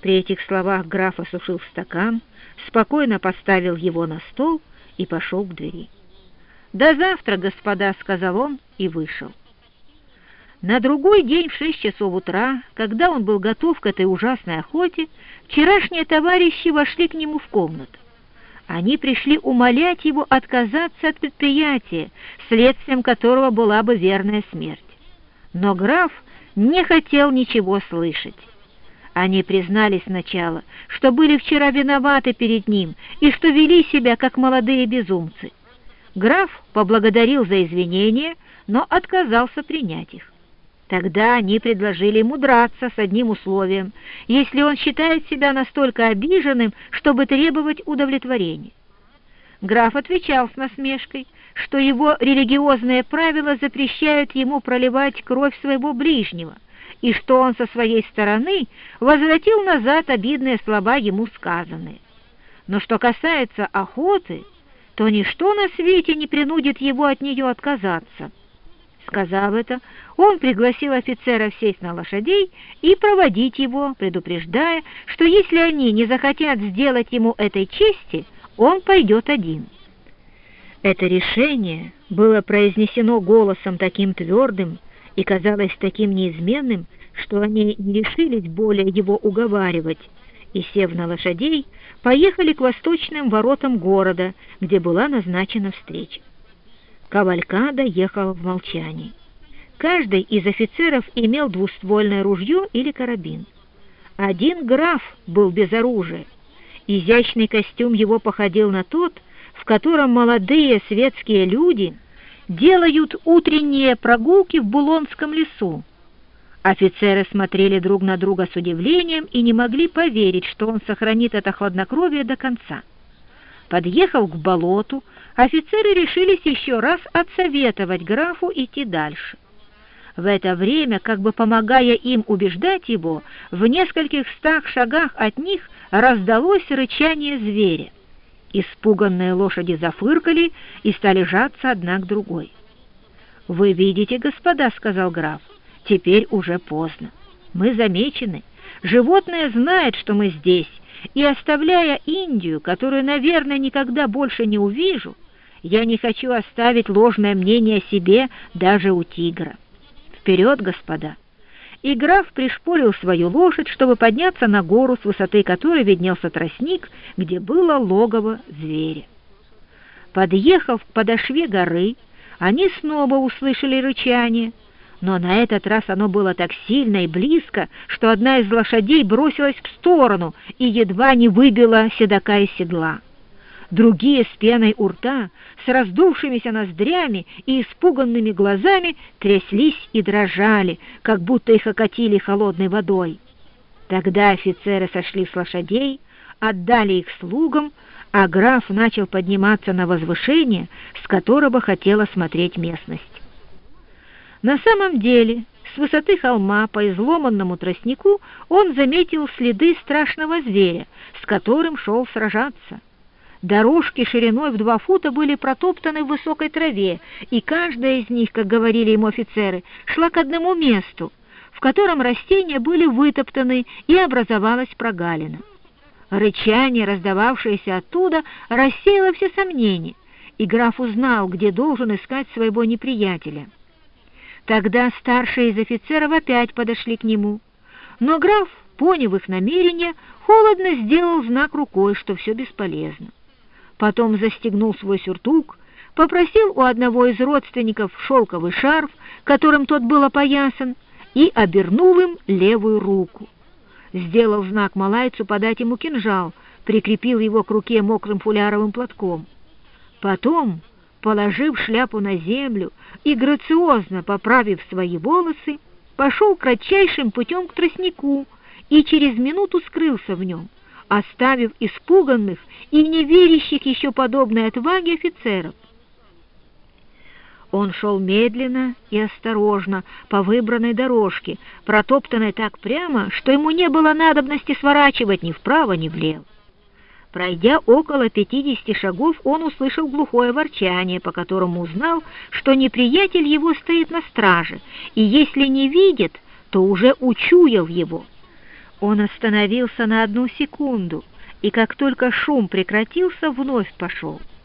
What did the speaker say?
При этих словах граф осушил стакан, спокойно поставил его на стол и пошел к двери. «До завтра, господа», — сказал он и вышел. На другой день в шесть часов утра, когда он был готов к этой ужасной охоте, вчерашние товарищи вошли к нему в комнату. Они пришли умолять его отказаться от предприятия, следствием которого была бы верная смерть. Но граф не хотел ничего слышать. Они признались сначала, что были вчера виноваты перед ним и что вели себя как молодые безумцы. Граф поблагодарил за извинения, но отказался принять их. Тогда они предложили ему драться с одним условием, если он считает себя настолько обиженным, чтобы требовать удовлетворения. Граф отвечал с насмешкой, что его религиозные правила запрещают ему проливать кровь своего ближнего, и что он со своей стороны возвратил назад обидные слова ему сказанные. Но что касается охоты, то ничто на свете не принудит его от нее отказаться. Сказав это, он пригласил офицеров сесть на лошадей и проводить его, предупреждая, что если они не захотят сделать ему этой чести, он пойдет один. Это решение было произнесено голосом таким твердым и казалось таким неизменным, что они не решились более его уговаривать, и, сев на лошадей, поехали к восточным воротам города, где была назначена встреча. Кавалькада ехал в молчании. Каждый из офицеров имел двуствольное ружье или карабин. Один граф был без оружия. Изящный костюм его походил на тот, в котором молодые светские люди делают утренние прогулки в Булонском лесу. Офицеры смотрели друг на друга с удивлением и не могли поверить, что он сохранит это хладнокровие до конца. Подъехав к болоту, офицеры решились еще раз отсоветовать графу идти дальше. В это время, как бы помогая им убеждать его, в нескольких стах шагах от них раздалось рычание зверя. Испуганные лошади зафыркали и стали жаться одна к другой. «Вы видите, господа», — сказал граф, — «теперь уже поздно. Мы замечены. Животное знает, что мы здесь, и, оставляя Индию, которую, наверное, никогда больше не увижу, я не хочу оставить ложное мнение о себе даже у тигра. Вперед, господа!» И граф пришпорил свою лошадь, чтобы подняться на гору, с высоты которой виднелся тростник, где было логово зверя. Подъехав к подошве горы, они снова услышали рычание — но на этот раз оно было так сильно и близко, что одна из лошадей бросилась в сторону и едва не выбила седока из седла. Другие с пеной у рта, с раздувшимися ноздрями и испуганными глазами тряслись и дрожали, как будто их окатили холодной водой. Тогда офицеры сошли с лошадей, отдали их слугам, а граф начал подниматься на возвышение, с которого хотела смотреть местность. На самом деле, с высоты холма по изломанному тростнику он заметил следы страшного зверя, с которым шел сражаться. Дорожки шириной в два фута были протоптаны в высокой траве, и каждая из них, как говорили ему офицеры, шла к одному месту, в котором растения были вытоптаны и образовалась прогалина. Рычание, раздававшееся оттуда, рассеяло все сомнения, и граф узнал, где должен искать своего неприятеля. Тогда старшие из офицеров опять подошли к нему. Но граф, поняв их намерение, холодно сделал знак рукой, что все бесполезно. Потом застегнул свой сюртук, попросил у одного из родственников шелковый шарф, которым тот был опоясан, и обернул им левую руку. Сделал знак малайцу подать ему кинжал, прикрепил его к руке мокрым фуляровым платком. Потом положив шляпу на землю и грациозно поправив свои волосы, пошел кратчайшим путем к тростнику и через минуту скрылся в нем, оставив испуганных и не верящих еще подобной отваге офицеров. Он шел медленно и осторожно по выбранной дорожке, протоптанной так прямо, что ему не было надобности сворачивать ни вправо, ни влево. Пройдя около пятидесяти шагов, он услышал глухое ворчание, по которому узнал, что неприятель его стоит на страже, и если не видит, то уже учуял его. Он остановился на одну секунду, и как только шум прекратился, вновь пошел —